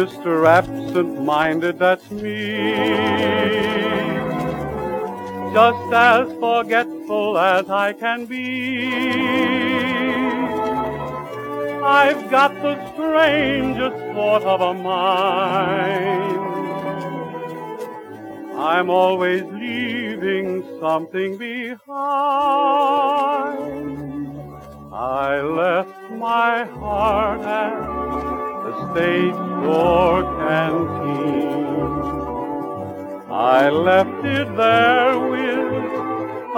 Mr. Absent Minded, that's me. Just as forgetful as I can be. I've got the strangest sort of a mind. I'm always leaving something behind. I left my heart at the stage door canteen. I left it there with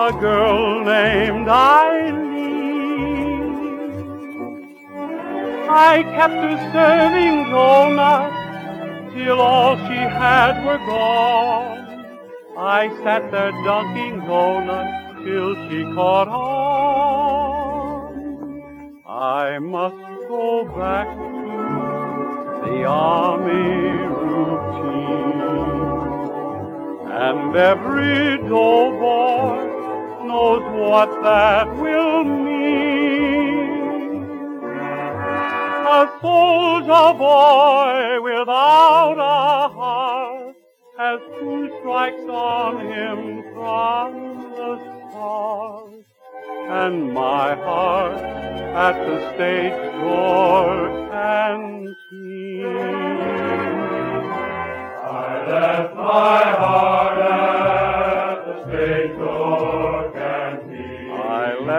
a girl named Eileen. I kept her serving doughnuts till all she had were gone. I sat there dunking doughnuts till she caught on. And every doughboy knows what that will mean. A soldier boy without a heart has two strikes on him from the start. And my heart at the stage door canteen.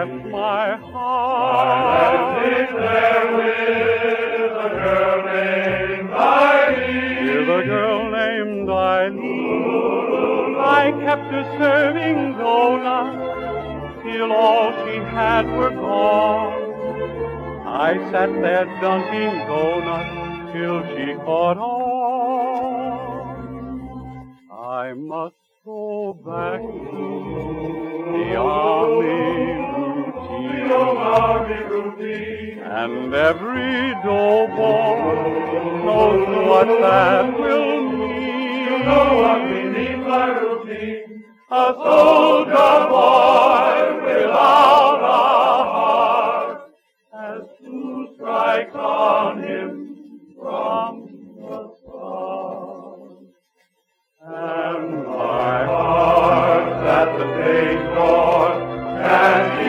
Left my I heart. left it there with a girl named Eileen. With a girl named Eileen. I kept her serving doughnuts till all she had were gone. I sat there dunking doughnuts till she caught on. I must go back to the and every doughboy knows what that will mean. You know what beneath my routine, a soldier boy without a heart has two strikes on him from the start. And my heart at the day door, and